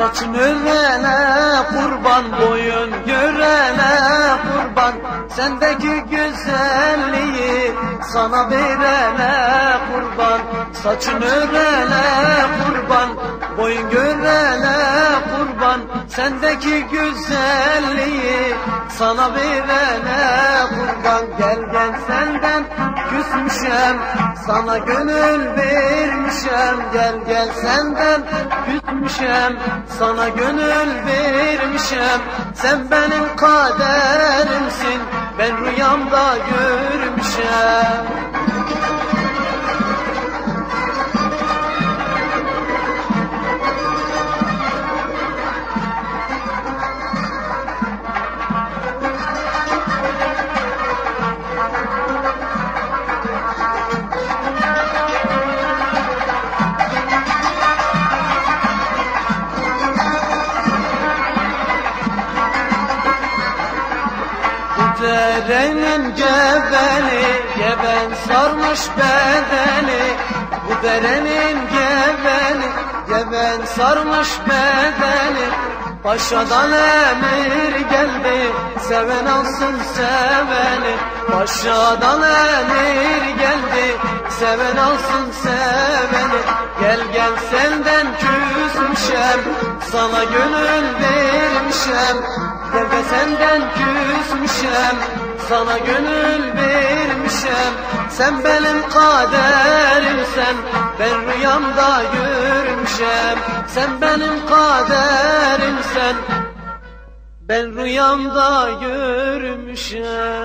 Saçın örene kurban boyun görene kurban Sendeki güzelliği sana verene kurban. Saçın örene kurban boyun görene kurban. Sendeki güzelliği sana verene kurban. Gel gel senden küsmüşem sana gönül vermişem Gel gel senden. Küsmüşem sana gönül vermişem. Sen benim kaderimsin ben rüyamda görmüşem derenin gebeli Geben sarmış bedeni. Bu derenin gebeli Geben sarmış bedeni. Paşadan emir geldi Seven alsın seveni. Paşadan emir geldi Seven alsın seveni. Gel gel senden küsmüşem Sana gönül vermişem senden küsmüşem Sana gönül vermişem. Sen benim kaderimsen Ben rüyamda görmüşem Sen benim kaderimsen Ben rüyamda görmüşem